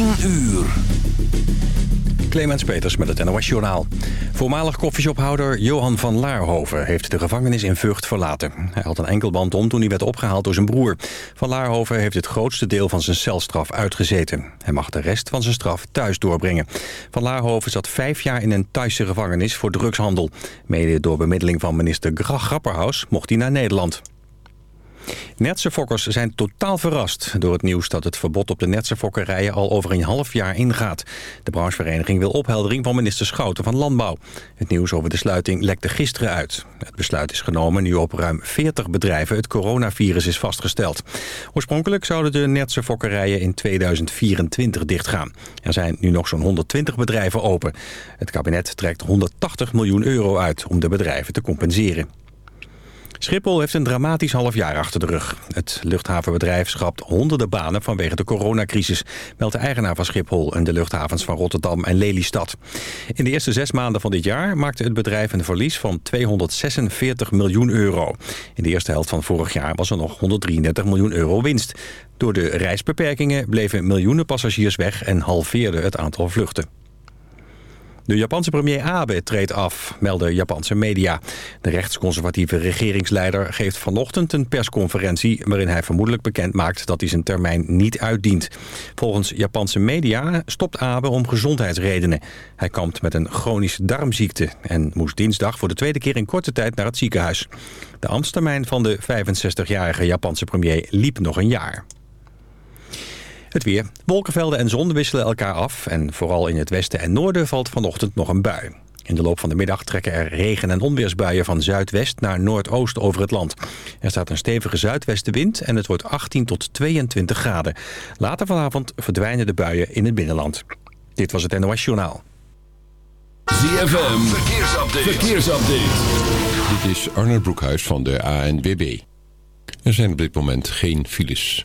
10 uur. Clemens Peters met het NOS Journaal. Voormalig koffieshophouder Johan van Laarhoven heeft de gevangenis in Vught verlaten. Hij had een enkelband om toen hij werd opgehaald door zijn broer. Van Laarhoven heeft het grootste deel van zijn celstraf uitgezeten. Hij mag de rest van zijn straf thuis doorbrengen. Van Laarhoven zat vijf jaar in een Thaise gevangenis voor drugshandel. Mede door bemiddeling van minister Grapperhaus mocht hij naar Nederland. Netse fokkers zijn totaal verrast door het nieuws dat het verbod op de netse fokkerijen al over een half jaar ingaat. De branchevereniging wil opheldering van minister Schouten van Landbouw. Het nieuws over de sluiting lekte gisteren uit. Het besluit is genomen nu op ruim 40 bedrijven het coronavirus is vastgesteld. Oorspronkelijk zouden de netse fokkerijen in 2024 dichtgaan. Er zijn nu nog zo'n 120 bedrijven open. Het kabinet trekt 180 miljoen euro uit om de bedrijven te compenseren. Schiphol heeft een dramatisch half jaar achter de rug. Het luchthavenbedrijf schrapt honderden banen vanwege de coronacrisis... meldt de eigenaar van Schiphol en de luchthavens van Rotterdam en Lelystad. In de eerste zes maanden van dit jaar maakte het bedrijf een verlies van 246 miljoen euro. In de eerste helft van vorig jaar was er nog 133 miljoen euro winst. Door de reisbeperkingen bleven miljoenen passagiers weg en halveerde het aantal vluchten. De Japanse premier Abe treedt af, melden Japanse media. De rechtsconservatieve regeringsleider geeft vanochtend een persconferentie... waarin hij vermoedelijk bekend maakt dat hij zijn termijn niet uitdient. Volgens Japanse media stopt Abe om gezondheidsredenen. Hij kampt met een chronische darmziekte... en moest dinsdag voor de tweede keer in korte tijd naar het ziekenhuis. De ambtstermijn van de 65-jarige Japanse premier liep nog een jaar. Het weer. Wolkenvelden en zon wisselen elkaar af. En vooral in het westen en noorden valt vanochtend nog een bui. In de loop van de middag trekken er regen- en onweersbuien van zuidwest naar noordoost over het land. Er staat een stevige zuidwestenwind en het wordt 18 tot 22 graden. Later vanavond verdwijnen de buien in het binnenland. Dit was het NOS Journaal. ZFM, verkeersupdate. verkeersupdate. Dit is Arnold Broekhuis van de ANWB. Er zijn op dit moment geen files.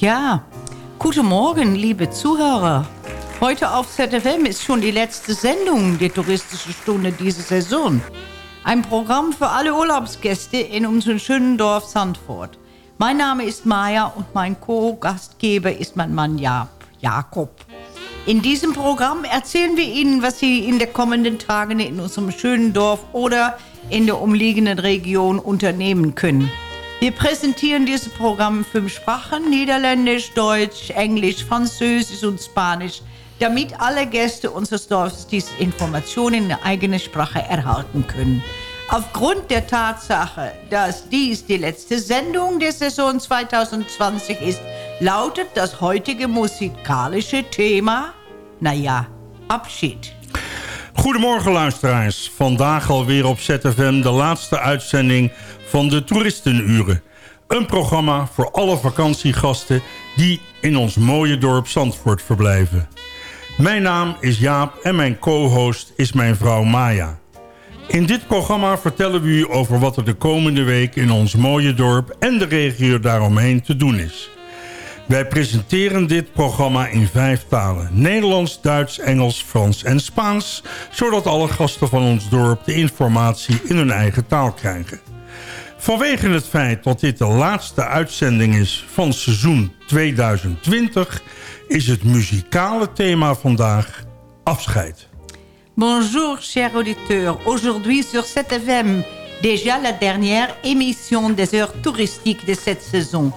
Ja, guten Morgen, liebe Zuhörer. Heute auf ZFM ist schon die letzte Sendung der touristische Stunde dieser Saison. Ein Programm für alle Urlaubsgäste in unserem schönen Dorf Sandford. Mein Name ist Maya und mein Co-Gastgeber ist mein Mann Jakob. In diesem Programm erzählen wir Ihnen, was Sie in den kommenden Tagen in unserem schönen Dorf oder in der umliegenden Region unternehmen können. Wir präsentieren dieses Programm in fünf Sprachen, Niederländisch, Deutsch, Englisch, Französisch und Spanisch, damit alle Gäste unseres Dorfes diese Informationen in der eigenen Sprache erhalten können. Aufgrund der Tatsache, dass dies die letzte Sendung der Saison 2020 ist, lautet das heutige musikalische Thema, naja, Abschied. Goedemorgen luisteraars. Vandaag alweer op ZFM de laatste uitzending van de Toeristenuren. Een programma voor alle vakantiegasten die in ons mooie dorp Zandvoort verblijven. Mijn naam is Jaap en mijn co-host is mijn vrouw Maya. In dit programma vertellen we u over wat er de komende week in ons mooie dorp en de regio daaromheen te doen is. Wij presenteren dit programma in vijf talen. Nederlands, Duits, Engels, Frans en Spaans. Zodat alle gasten van ons dorp de informatie in hun eigen taal krijgen. Vanwege het feit dat dit de laatste uitzending is van seizoen 2020... is het muzikale thema vandaag afscheid. Bonjour, chers auditeurs. Aujourd'hui sur 7FM, déjà la dernière émission des heures touristiques de cette saison.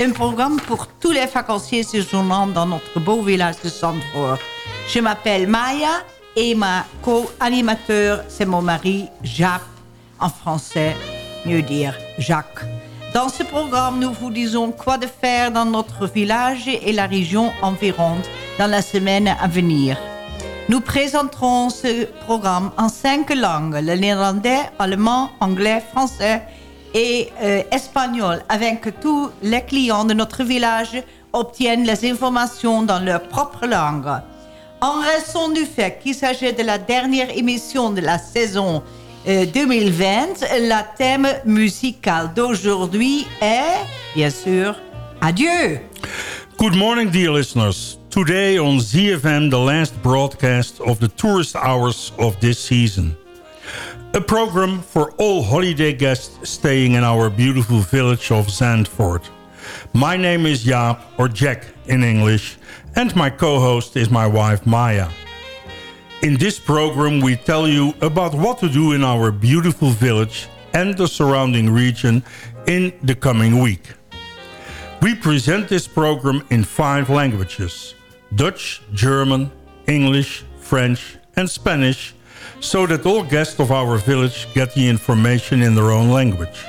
Un programme pour tous les vacanciers séjournant dans notre beau village de Zandvoort. Je m'appelle Maya et ma co-animateur, c'est mon mari Jacques, en français, mieux dire Jacques. Dans ce programme, nous vous disons quoi de faire dans notre village et la région environnante dans la semaine à venir. Nous présenterons ce programme en cinq langues, le néerlandais, allemand, anglais, français et euh, espagnol, afin que tous les clients de notre village obtiennent les informations dans leur propre langue. En raison du fait qu'il s'agit de la dernière émission de la saison Euh, 2020, la thème musical d'aujourd'hui est, bien sûr, adieu. Good morning, dear listeners. Today on ZFM, the last broadcast of the tourist hours of this season. A program for all holiday guests staying in our beautiful village of Zandvoort. My name is Jaap, or Jack in English, and my co-host is my wife Maya. In this program we tell you about what to do in our beautiful village and the surrounding region in the coming week. We present this program in five languages. Dutch, German, English, French and Spanish so that all guests of our village get the information in their own language.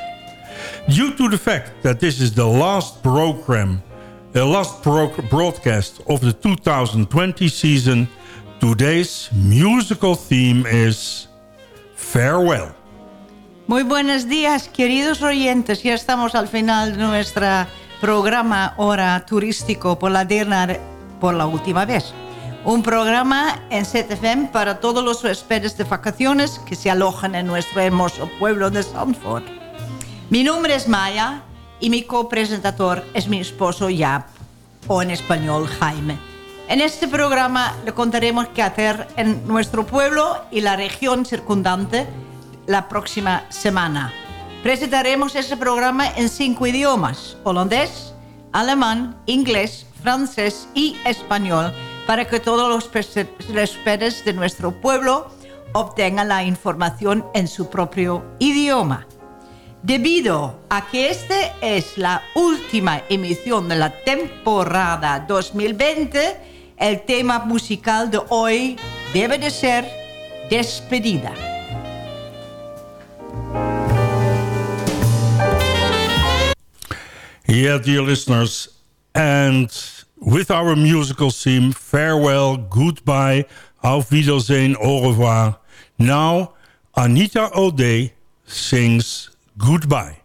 Due to the fact that this is the last program, the last broadcast of the 2020 season, today's musical theme is Farewell. Muy buenos días, queridos oyentes. Ya estamos al final de nuestro programa Hora Turístico por la, por la última vez. Un programa en ZFM para todos los huéspedes de vacaciones que se alojan en nuestro hermoso pueblo de Zandvoort. Mi nombre es Maya y mi copresentador es mi esposo Jaap, o en español Jaime. En este programa le contaremos qué hacer en nuestro pueblo y la región circundante la próxima semana. Presentaremos ese programa en cinco idiomas, holandés, alemán, inglés, francés y español, para que todos los huéspedes de nuestro pueblo obtengan la información en su propio idioma. Debido a que esta es la última emisión de la temporada 2020, el tema musical de hoy debe de ser despedida. Yeah, dear listeners, and with our musical theme, farewell, goodbye, auf Wiedersehen, au revoir. Now, Anita O'Day sings goodbye.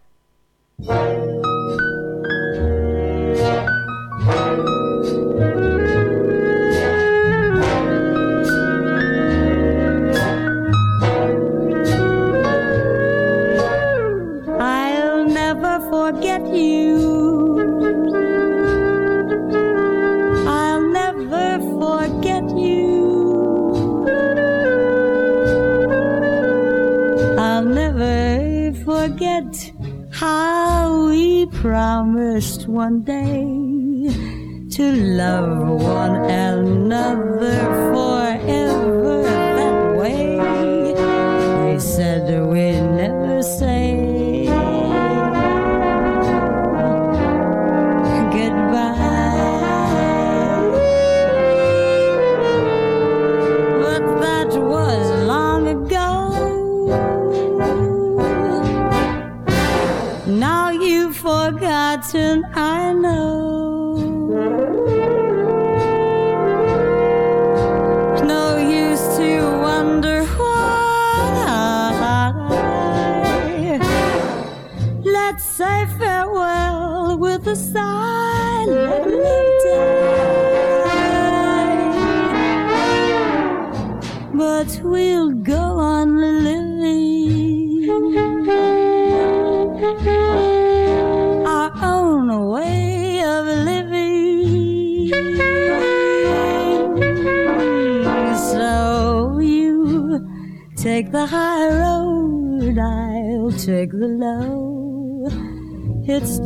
Promised one day to love one another forever that way.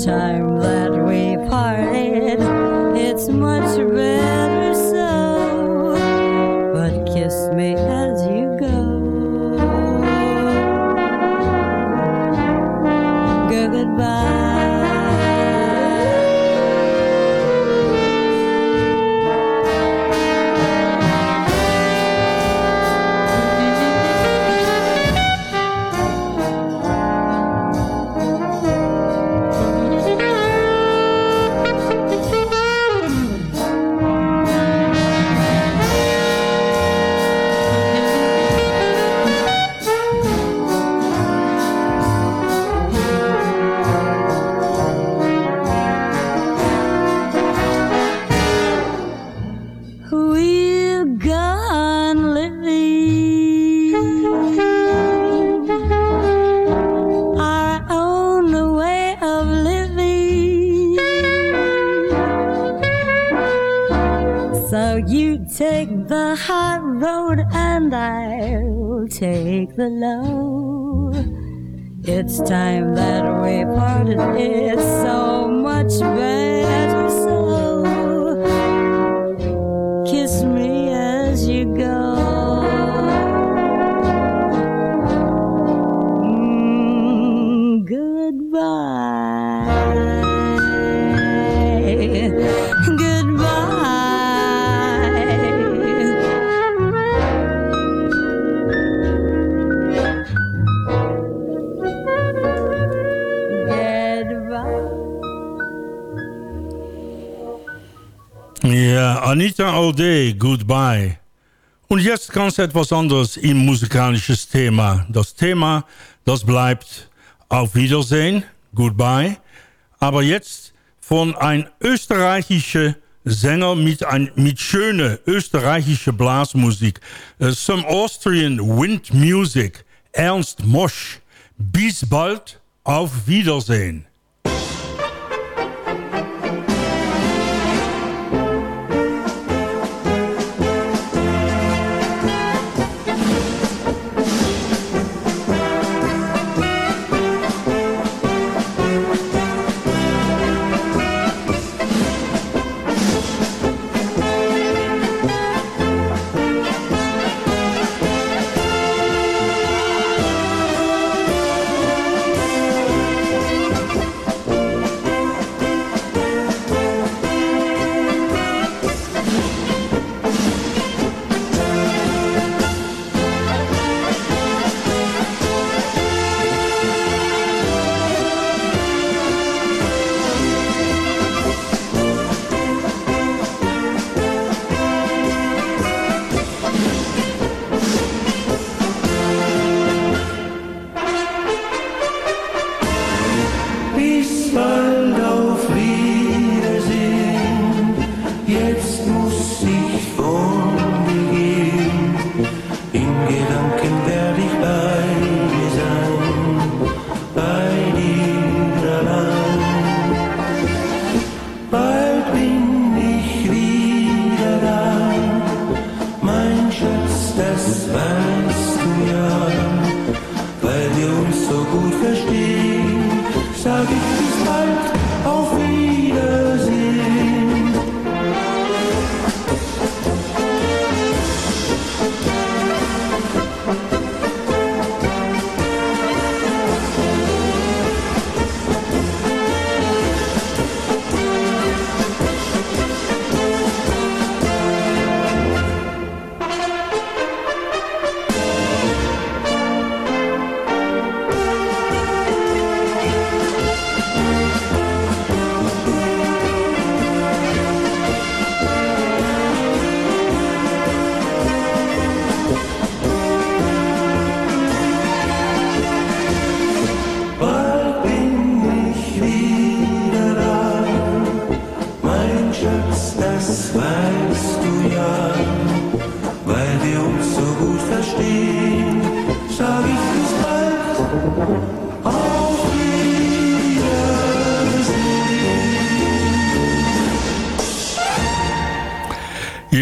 Time take the high road and I'll take the low. It's time that we parted, it's so much better Anita O'Day, Goodbye. Und jetzt ganz etwas anderes im musikalisches Thema. Das Thema, das bleibt Auf Wiedersehen, Goodbye. Aber jetzt von ein österreichischer Sänger mit, ein, mit schöner österreichischer Blasmusik. Uh, some Austrian Wind Music. Ernst Mosch. Bis bald, auf Wiedersehen.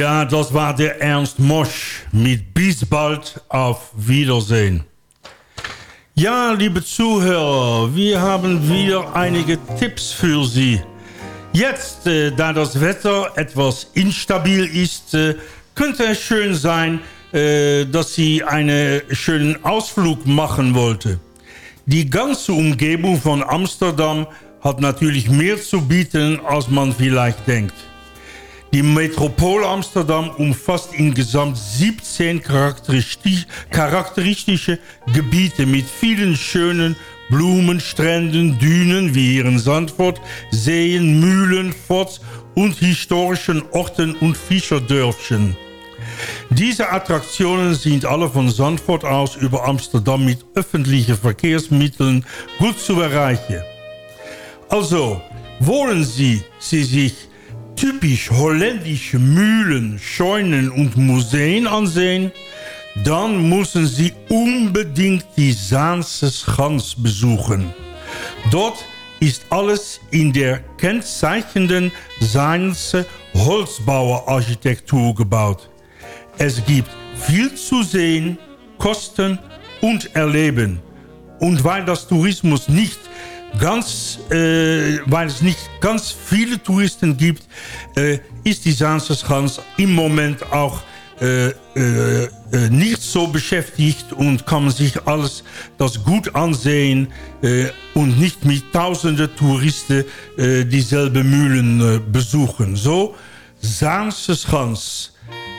Ja, das war der Ernst Mosch mit Bis bald auf Wiedersehen. Ja, liebe Zuhörer, wir haben wieder einige Tipps für Sie. Jetzt, äh, da das Wetter etwas instabil ist, äh, könnte es schön sein, äh, dass Sie einen schönen Ausflug machen wollten. Die ganze Umgebung von Amsterdam hat natürlich mehr zu bieten, als man vielleicht denkt. Die Metropole Amsterdam umfasst insgesamt 17 charakteristisch, charakteristische Gebiete mit vielen schönen Blumen, Stränden, Dünen wie hier in Zandvoort, Seen, Mühlen, Forts und historischen Orten und Fischerdörfchen. Diese Attraktionen sind alle von Zandvoort aus über Amsterdam mit öffentlichen Verkehrsmitteln gut zu erreichen. Also, wollen Sie sie sich typisch holländische Mühlen, Scheunen und Museen ansehen, dann müssen Sie unbedingt die Zaanse Schans besuchen. Dort ist alles in der kennzeichnenden Zaanse Holzbauerarchitektur gebaut. Es gibt viel zu sehen, kosten und erleben. Und weil das Tourismus nicht ganz, äh, weil es nicht ganz viele Touristen gibt, äh, ist die Zaanse Schans im Moment auch äh, äh, nicht so beschäftigt und kann sich alles das gut ansehen und nicht mit tausenden Touristen dieselbe Mühlen besuchen. So, Zaanse Schans.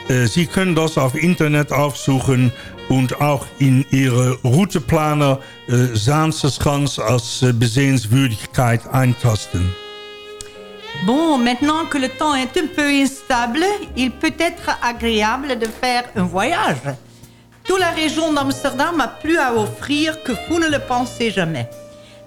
Äh, Sie können das auf Internet aufsuchen und auch in Ihre Routeplaner äh, Zaanse Schans als äh, Besehenswürdigkeit eintasten. Bon, maintenant que le temps est un peu instable, il peut être agréable de faire un voyage. Toute la région d'Amsterdam a plus à offrir que vous ne le pensez jamais.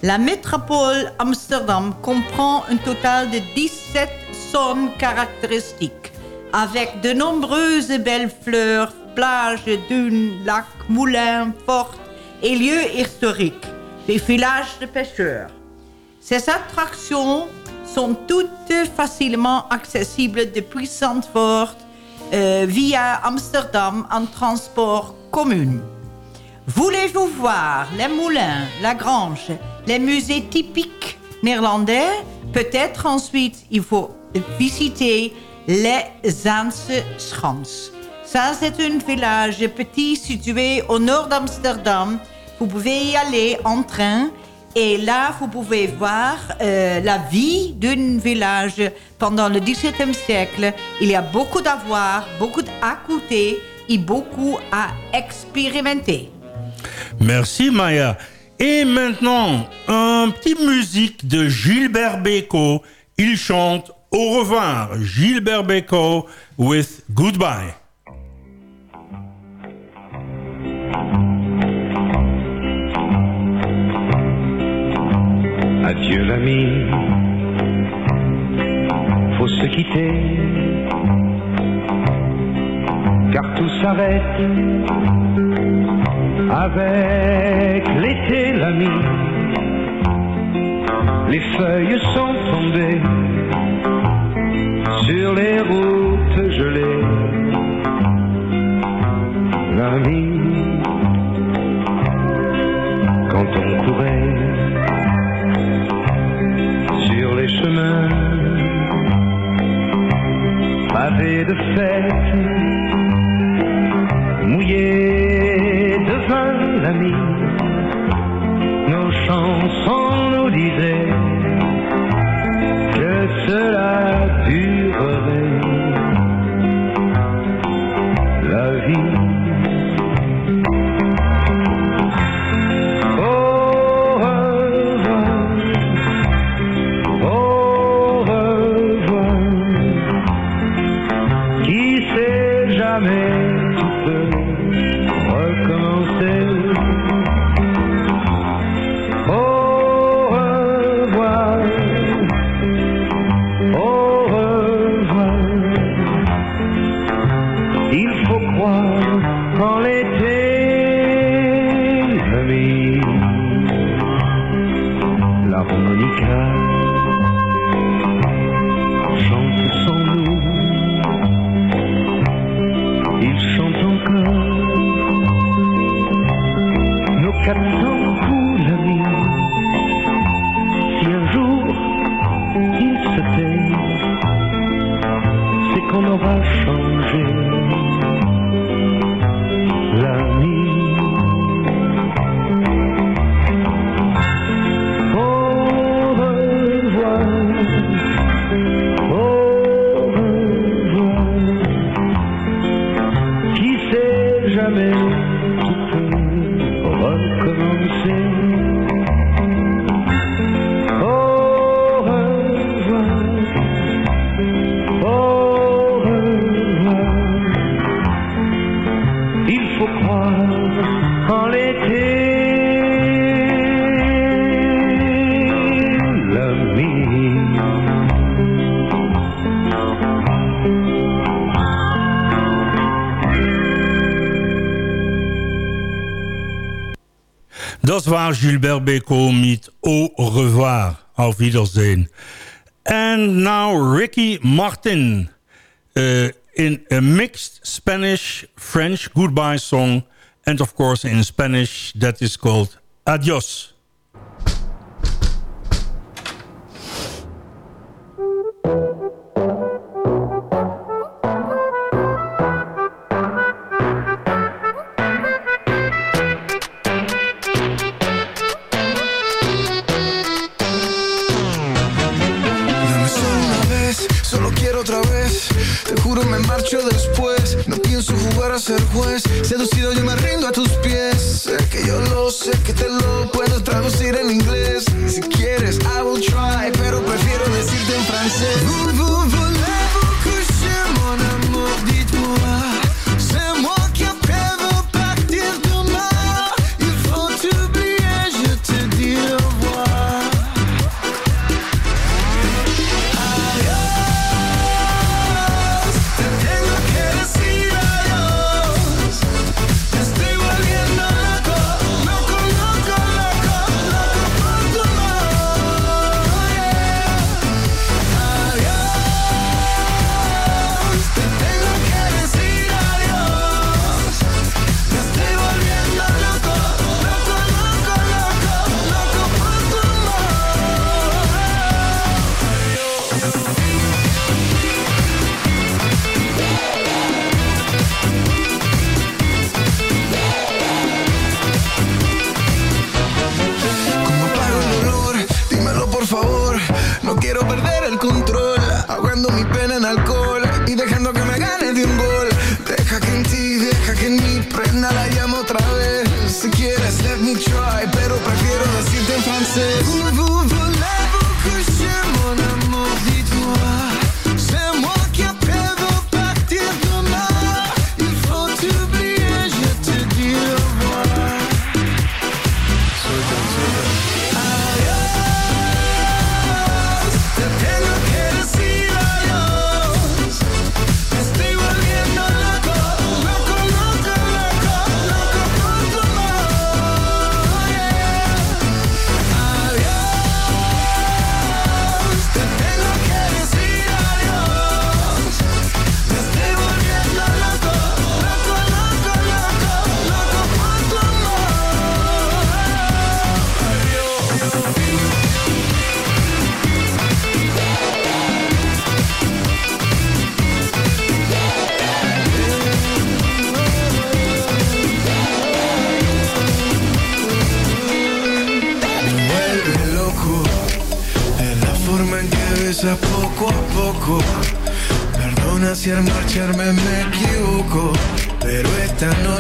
La métropole Amsterdam comprend un total de 17 zones caractéristiques, avec de nombreuses belles fleurs, plages, dunes, lacs, moulins, forts et lieux historiques, des villages de pêcheurs. Ces attractions sont toutes facilement accessibles depuis Zandvoort euh, via Amsterdam en transport commun. Voulez-vous voir les moulins, la grange, les musées typiques néerlandais? Peut-être ensuite il faut visiter les Zaanse Schans. Ça, c'est un village petit situé au nord d'Amsterdam. Vous pouvez y aller en train et là, vous pouvez voir euh, la vie d'un village pendant le XVIIe siècle. Il y a beaucoup à voir, beaucoup à écouter et beaucoup à expérimenter. Merci Maya. Et maintenant, un petit musique de Gilbert Bécaud. Il chante Au revoir, Gilbert Bécaud with Goodbye. Adieu l'ami, faut se quitter, car tout s'arrête avec l'été l'ami. Les feuilles sont tombées sur les routes gelées. L'ami, quand on courait sur les chemins pavés de fête, mouillés de vin, l'ami, nos chansons nous disaient que cela jamais. Gilbert Bécaud Au revoir. Auf Wiedersehen. And now Ricky Martin uh, in a mixed Spanish-French goodbye song. And of course in Spanish that is called Adios. Te juro me marcho después. No pienso jugar a ser juez. Seducido yo me rindo a tus pies. Sé que yo lo sé, que te lo puedo traducir en inglés. Si quieres I will try Pero prefiero decirte en francés.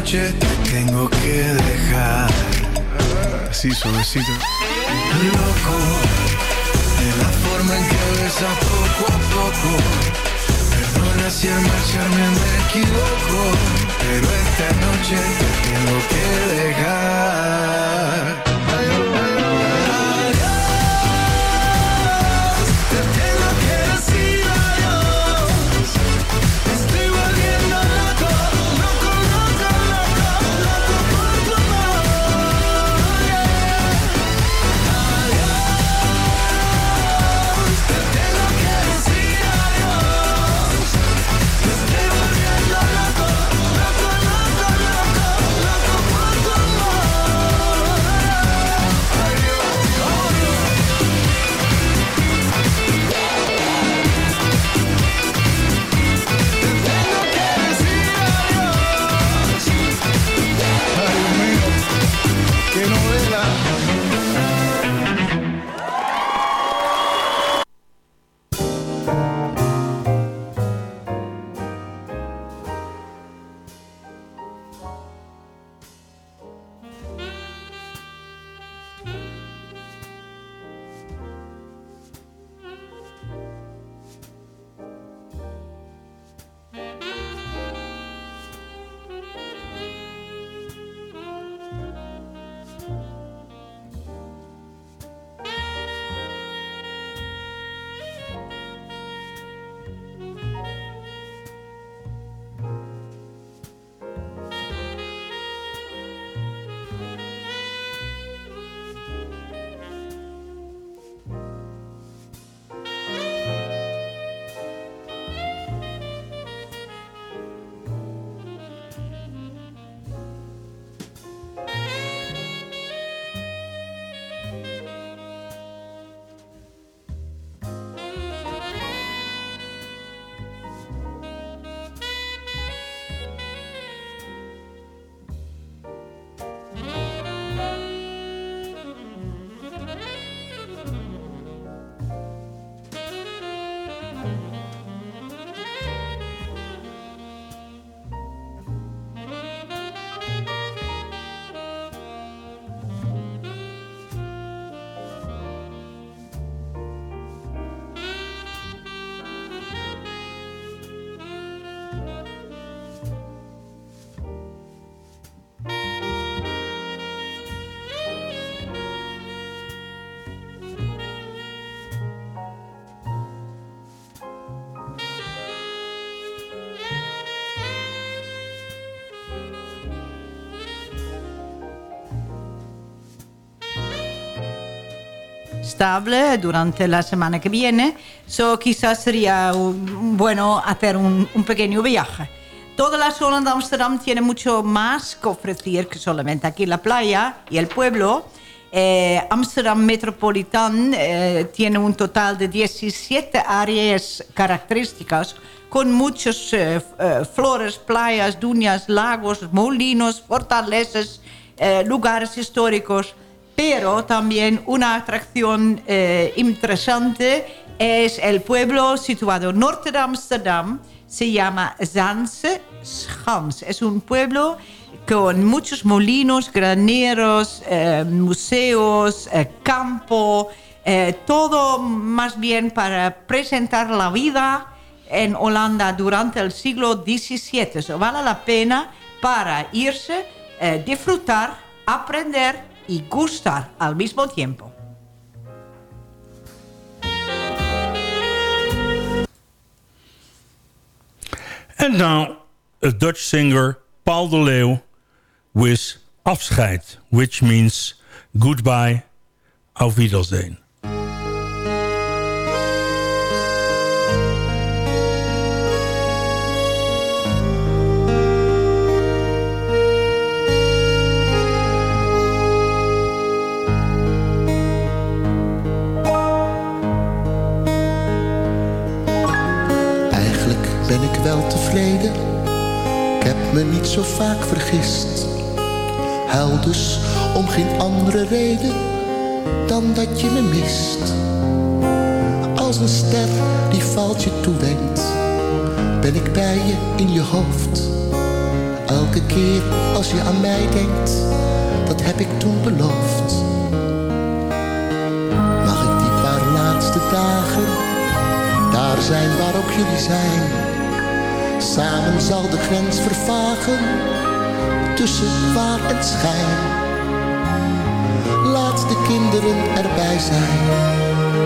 Noche te tengo que dejar. Así suavecito. Loco, de la forma en que besas poco a poco. Perdona si al marcharme me equivoco, pero esta noche te tengo que dejar. Estable durante la semana que viene, so quizás sería un- bueno hacer un, un pequeño viaje. Toda la zona de Amsterdam tiene mucho más que ofrecer que solamente aquí la playa y el pueblo. Eh, Amsterdam Metropolitan eh, tiene un total de 17 áreas características con muchos eh, eh, flores, playas, dunas, lagos, molinos, fortalezas, eh, lugares históricos pero también una atracción eh, interesante es el pueblo situado norte de Ámsterdam, se llama Zaanse Schans. Es un pueblo con muchos molinos, graneros, eh, museos, eh, campo, eh, todo más bien para presentar la vida en Holanda durante el siglo XVII. So, vale la pena para irse, eh, disfrutar, aprender y gustar al mismo tiempo. And now, a Dutch singer, Paul de Leeuw, with Afscheid, which means goodbye, auf Wiedersehen. Me niet zo vaak vergist. Huil dus om geen andere reden dan dat je me mist. als een ster die valt je toewenkt. Ben ik bij je in je hoofd. Elke keer als je aan mij denkt, dat heb ik toen beloofd. Mag ik die paar laatste dagen daar zijn waar ook jullie zijn? Samen zal de grens vervagen tussen waar en schijn. Laat de kinderen erbij zijn,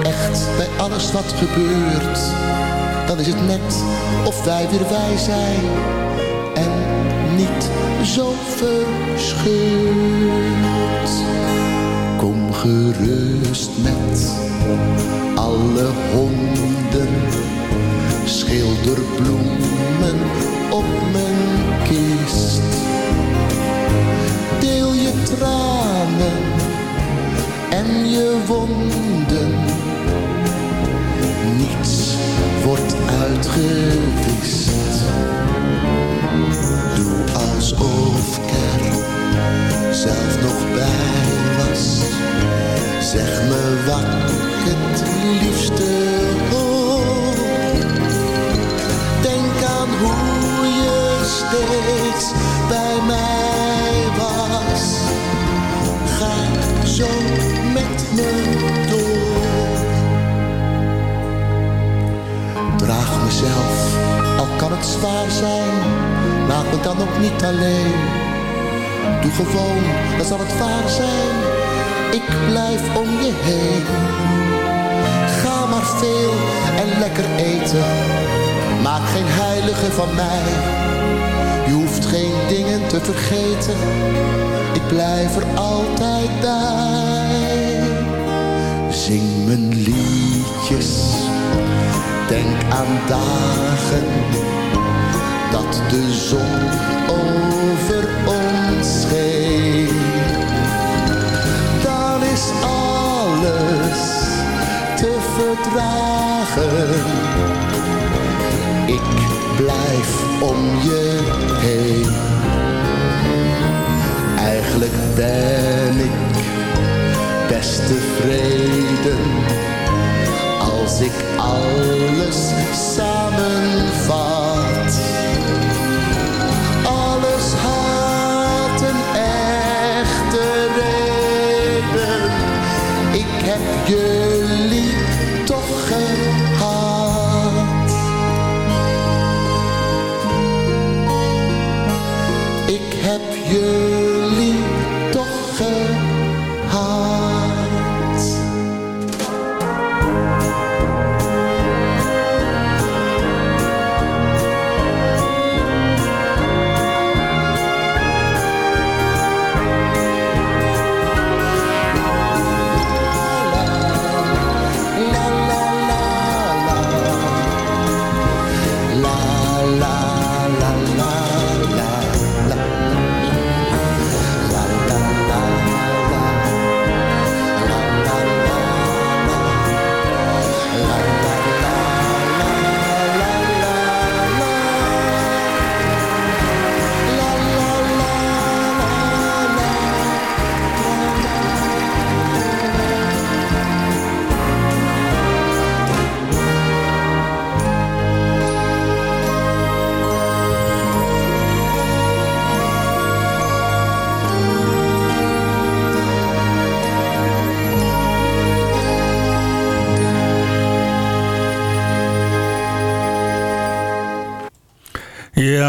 echt bij alles wat gebeurt. Dan is het net of wij weer wij zijn en niet zo verscheurd. Kom gerust met alle honden, schilder je wonden, niets wordt uitgewist. Doe alsof er zelf nog bij was. Zeg me wat het liefste Dan ook niet alleen. Doe gewoon, dan zal het waar zijn. Ik blijf om je heen. Ga maar veel en lekker eten. Maak geen heilige van mij. Je hoeft geen dingen te vergeten. Ik blijf er altijd bij. Zing mijn liedjes. Denk aan dagen dat de zon over ons scheen. Dan is alles te verdragen. Ik blijf om je heen. Eigenlijk ben ik best tevreden als ik alles samenvat.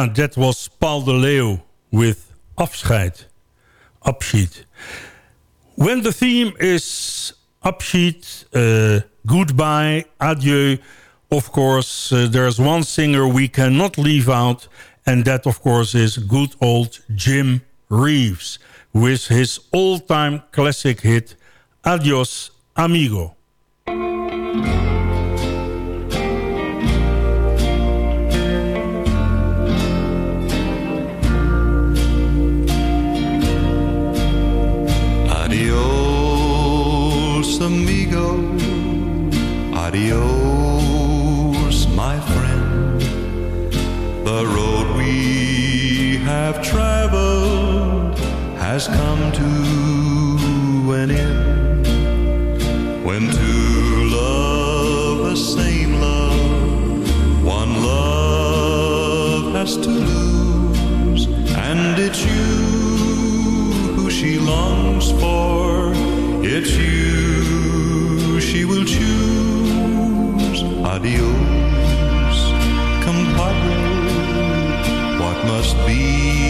That was Paul de Leeuw with Afscheid. Abschied. When the theme is Abschied, uh, goodbye, adieu, of course, uh, there's one singer we cannot leave out, and that, of course, is good old Jim Reeves, with his all-time classic hit, Adios, Amigo. has come to an end. When two love the same love, one love has to lose, and it's you who she longs for. It's you she will choose. Adios, compadre. What must be?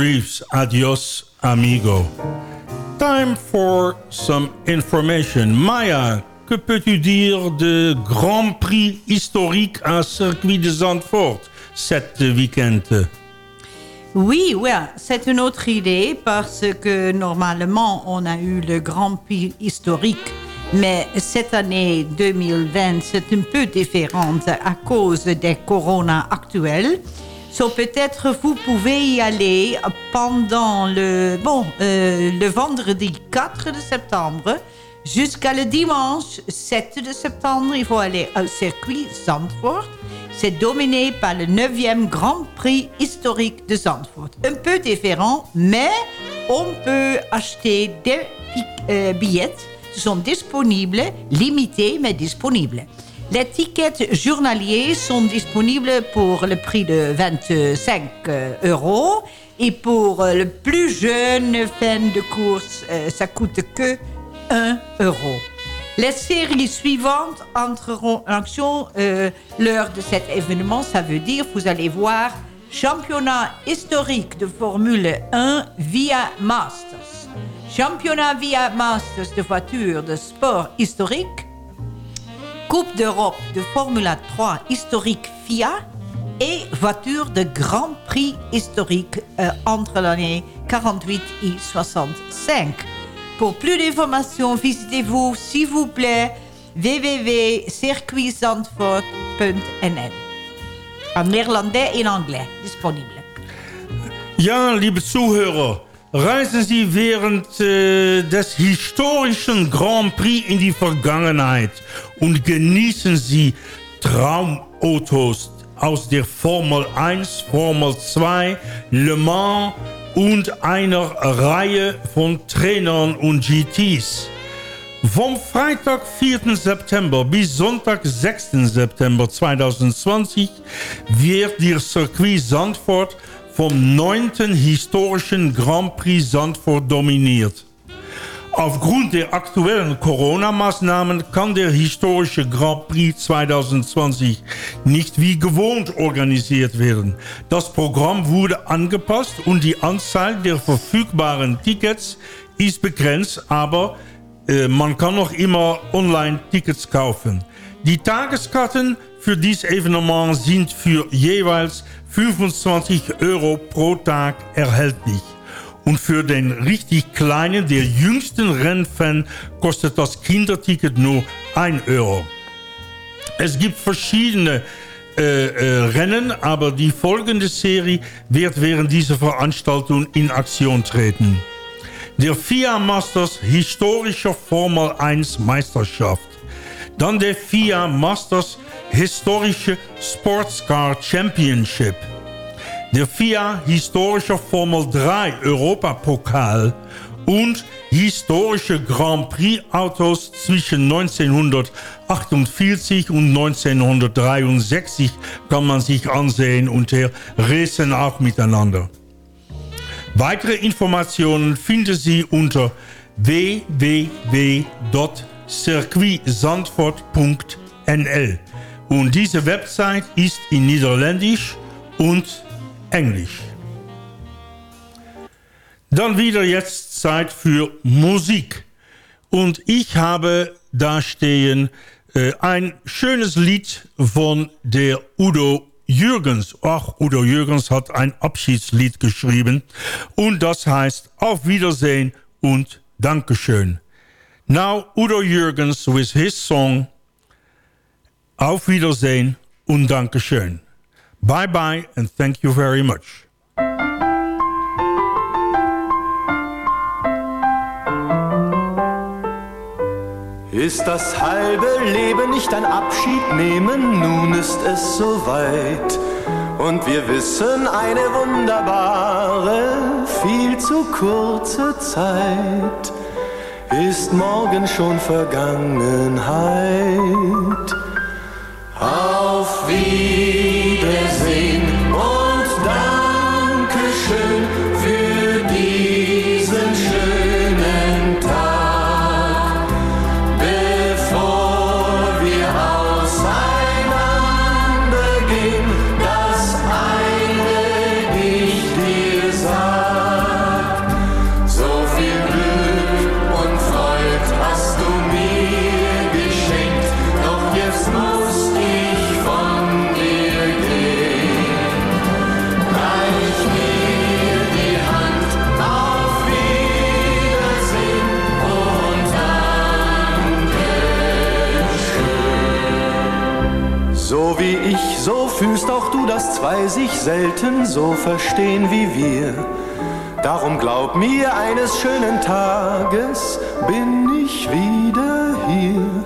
Adios amigo. Time for some information. Maya, que peux-tu dire de Grand Prix historique à Circuit de Zandvoort cet week-end? Oui, ouais, c'est une autre idée parce que normalement, on a eu le Grand Prix historique. Mais cette année 2020, c'est un peu différente à cause des corona actuels. So peut-être vous pouvez y aller pendant le, bon, euh, le vendredi 4 de septembre jusqu'à le dimanche 7 de septembre. Il faut aller au circuit Zandvoort. C'est dominé par le 9e Grand Prix historique de Zandvoort. Un peu différent, mais on peut acheter des euh, billets. Ils sont disponibles, limités, mais disponibles. Les tickets journaliers sont disponibles pour le prix de 25 euh, euros. Et pour euh, le plus jeune fan de course, euh, ça coûte que 1 euro. Les séries suivantes entreront en action euh, lors de cet événement. Ça veut dire vous allez voir championnat historique de Formule 1 via Masters. Championnat via Masters de voitures de sport historique. Coupe d'Europe de Formula 3 historique FIA et voiture de Grand Prix historique euh, entre l'année 48 et 65. Pour plus d'informations, visitez-vous, s'il vous plaît, www.circuitzandvoort.nl. En néerlandais en anglais disponible. Ja, liebe Zuhörer, reisen Sie während äh, des historischen Grand Prix in die Vergangenheit und genießen Sie Traumautos aus der Formel 1, Formel 2, Le Mans und einer Reihe von Trainern und GTs. Vom Freitag 4. September bis Sonntag 6. September 2020 wird der Circuit Zandvoort vom 9. historischen Grand Prix Zandvoort dominiert. Aufgrund der aktuellen Corona-Maßnahmen kann der historische Grand Prix 2020 nicht wie gewohnt organisiert werden. Das Programm wurde angepasst und die Anzahl der verfügbaren Tickets ist begrenzt, aber äh, man kann noch immer online Tickets kaufen. Die Tageskarten für dieses Evenement sind für jeweils 25 Euro pro Tag erhältlich. Und für den richtig kleinen, der jüngsten Rennfan kostet das Kinderticket nur 1 Euro. Es gibt verschiedene äh, äh, Rennen, aber die folgende Serie wird während dieser Veranstaltung in Aktion treten. Der FIA Masters historische Formel 1 Meisterschaft. Dann der FIA Masters historische Sportscar Championship. Der FIA historische Formel 3 Europapokal und historische Grand Prix Autos zwischen 1948 und 1963 kann man sich ansehen und racen auch miteinander. Weitere Informationen finden Sie unter www.circuitsandvoort.nl und diese Website ist in Niederländisch und Englisch. Dann wieder jetzt Zeit für Musik. Und ich habe da stehen äh, ein schönes Lied von der Udo Jürgens. Ach, Udo Jürgens hat ein Abschiedslied geschrieben. Und das heißt Auf Wiedersehen und Dankeschön. Now Udo Jürgens with his song Auf Wiedersehen und Dankeschön. Bye bye and thank you very much. Ist das halbe Leben nicht ein Abschied nehmen? Nun ist es soweit. Und wir wissen eine wunderbare, viel zu kurze Zeit ist morgen schon Vergangenheit. Auf Wiedersehen so fühlst auch du, dass zwei sich selten so verstehen wie wir. Darum glaub mir, eines schönen Tages bin ich wieder hier.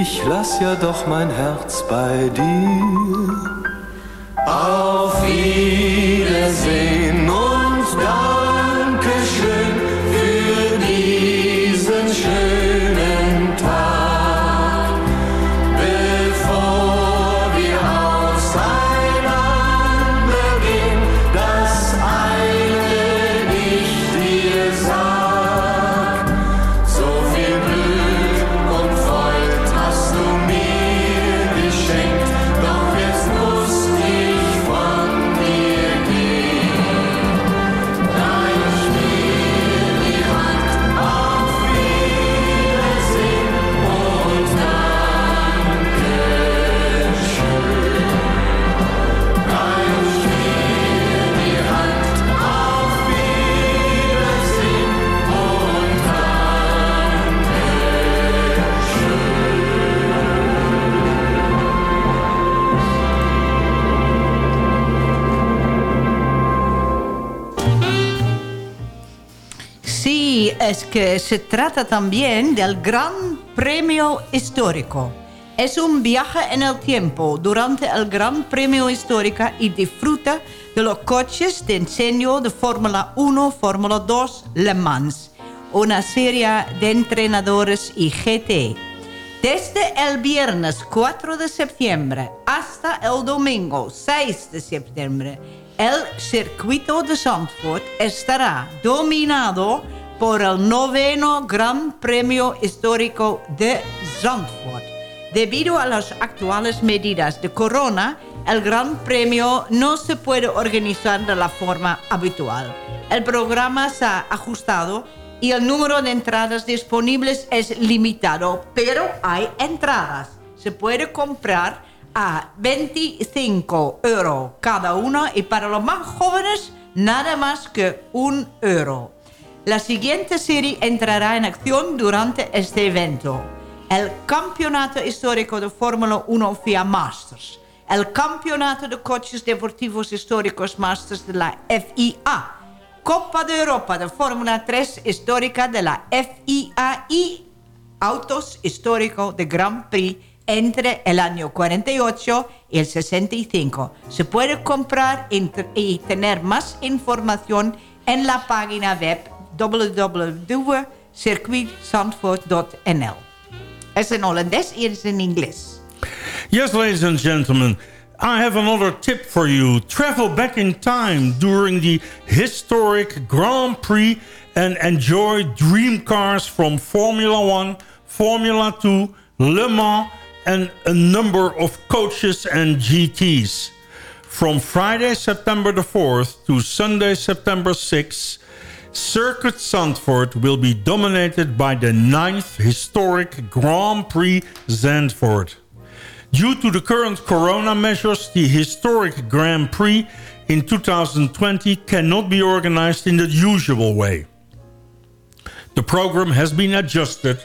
Ich lass ja doch mein Herz bei dir. Auf Wiedersehen und Dankeschön es que se trata también del Gran Premio Histórico. Es un viaje en el tiempo durante el Gran Premio Histórico y disfruta de los coches de enseño de Fórmula 1, Fórmula 2, Le Mans, una serie de entrenadores y GT. Desde el viernes 4 de septiembre hasta el domingo 6 de septiembre, el circuito de Zandvoort estará dominado por el noveno Gran Premio Histórico de Zandvoort. Debido a las actuales medidas de corona, el Gran Premio no se puede organizar de la forma habitual. El programa se ha ajustado y el número de entradas disponibles es limitado, pero hay entradas. Se puede comprar a 25 euros cada una y para los más jóvenes nada más que un euro. La siguiente serie entrará en acción durante este evento. El Campeonato Histórico de Fórmula 1 FIA Masters. El Campeonato de Coches Deportivos Históricos Masters de la FIA. Copa de Europa de Fórmula 3 Histórica de la FIA y Autos Histórico de Grand Prix entre el año 48 y el 65. Se puede comprar y tener más información en la página web www.circuitzandvoort.nl. Es in Hollandes, hier is in Engels. Yes, ladies and gentlemen, I have another tip for you. Travel back in time during the historic Grand Prix and enjoy dream cars from Formula One, Formula 2, Le Mans, and a number of coaches and GTs. From Friday, September the 4th to Sunday, September 6th, Circuit Zandvoort will be dominated by the 9th historic Grand Prix Zandvoort. Due to the current corona measures, the historic Grand Prix in 2020 cannot be organized in the usual way. The program has been adjusted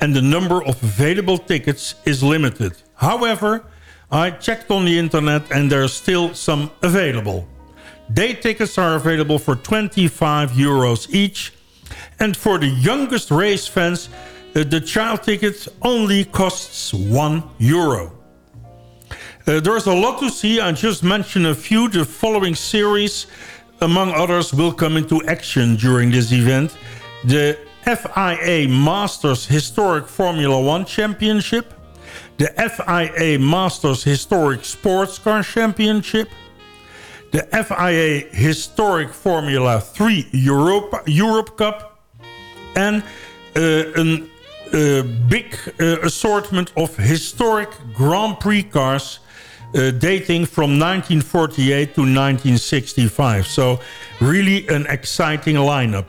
and the number of available tickets is limited. However, I checked on the internet and there are still some available. Day tickets are available for 25 euros each. And for the youngest race fans, uh, the child ticket only costs 1 euro. Uh, there's a lot to see. I just mentioned a few. The following series, among others, will come into action during this event. The FIA Masters Historic Formula One Championship. The FIA Masters Historic Sports Car Championship. The FIA Historic Formula 3 Europe, Europe Cup. And uh, a uh, big uh, assortment of historic Grand Prix cars uh, dating from 1948 to 1965. So really an exciting lineup.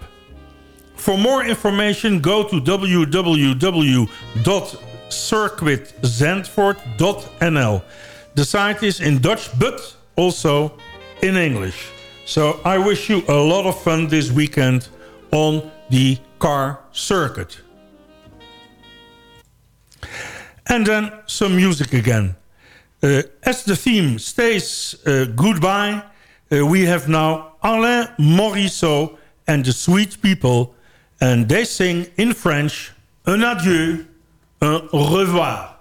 For more information, go to www.circuitzandvoort.nl. The site is in Dutch, but also in English. So I wish you a lot of fun this weekend on the car circuit. And then some music again. Uh, as the theme stays uh, goodbye, uh, we have now Alain Morisseau and the Sweet People, and they sing in French, un adieu, un revoir.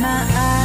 my eyes.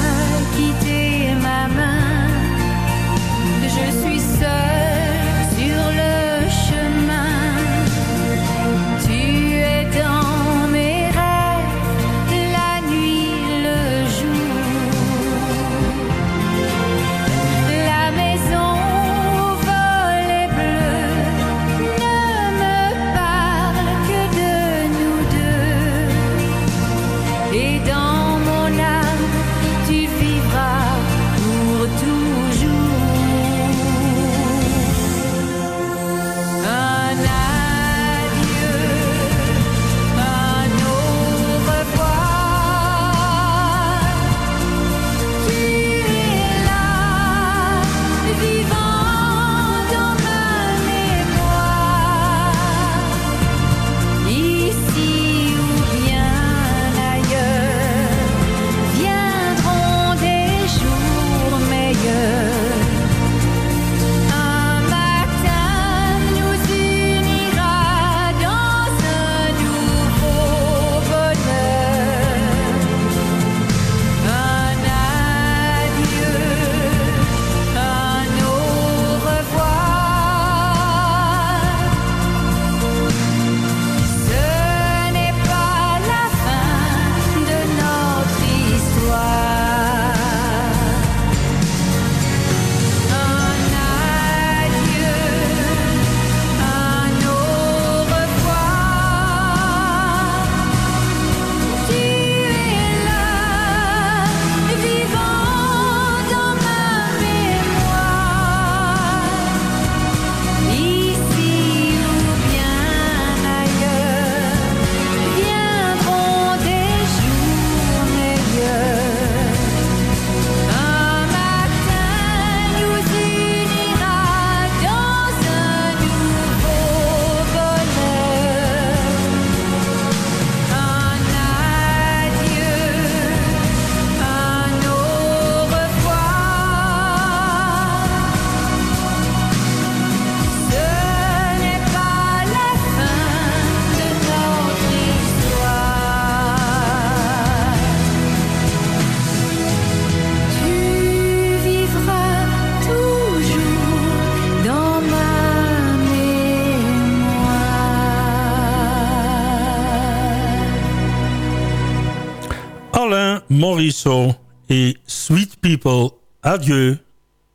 Adieu,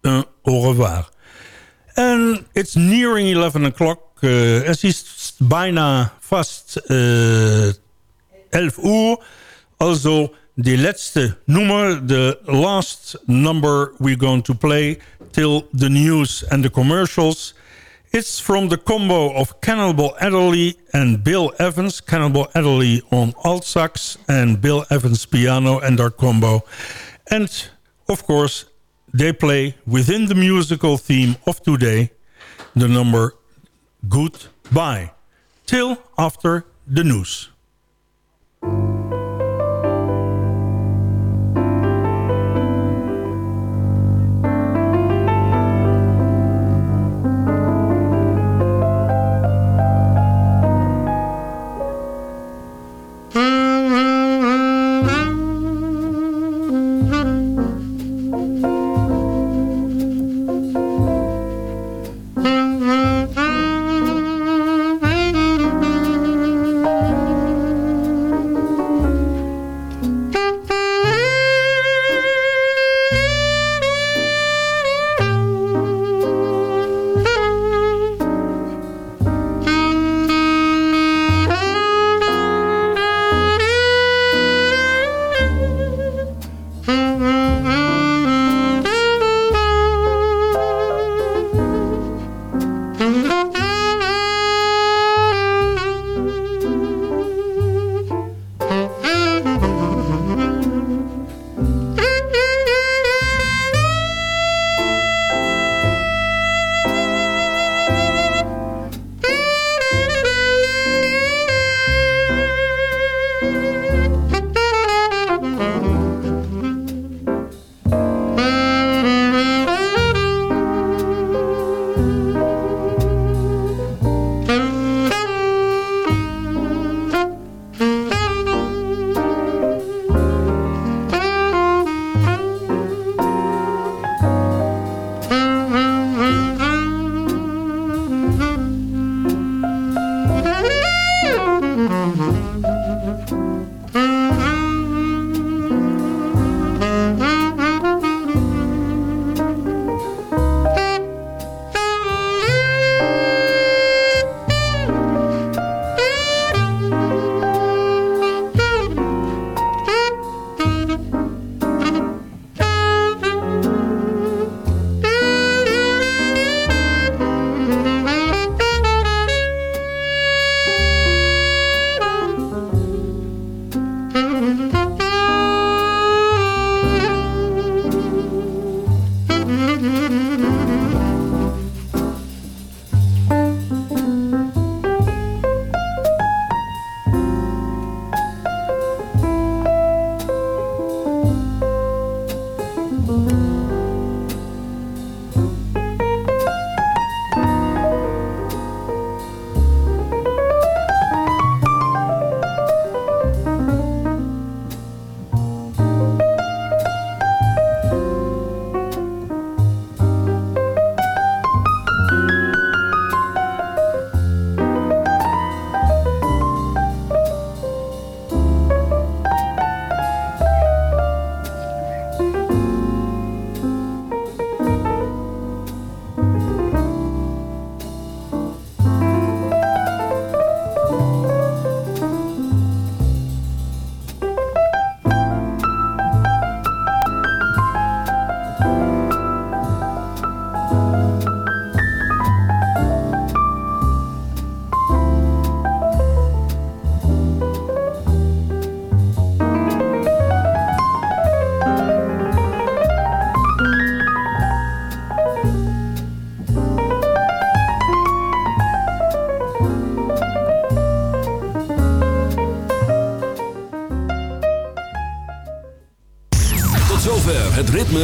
un au revoir. En it's nearing 11 o'clock. Uh, is bijna vast uh, 11 uur. Also, de laatste nummer, the last number we're going to play till the news and the commercials. It's from the combo of Cannibal Adderley and Bill Evans. Cannibal Adderley on alt sax and Bill Evans piano and their combo. And, of course, they play within the musical theme of today the number Goodbye. Till after the news.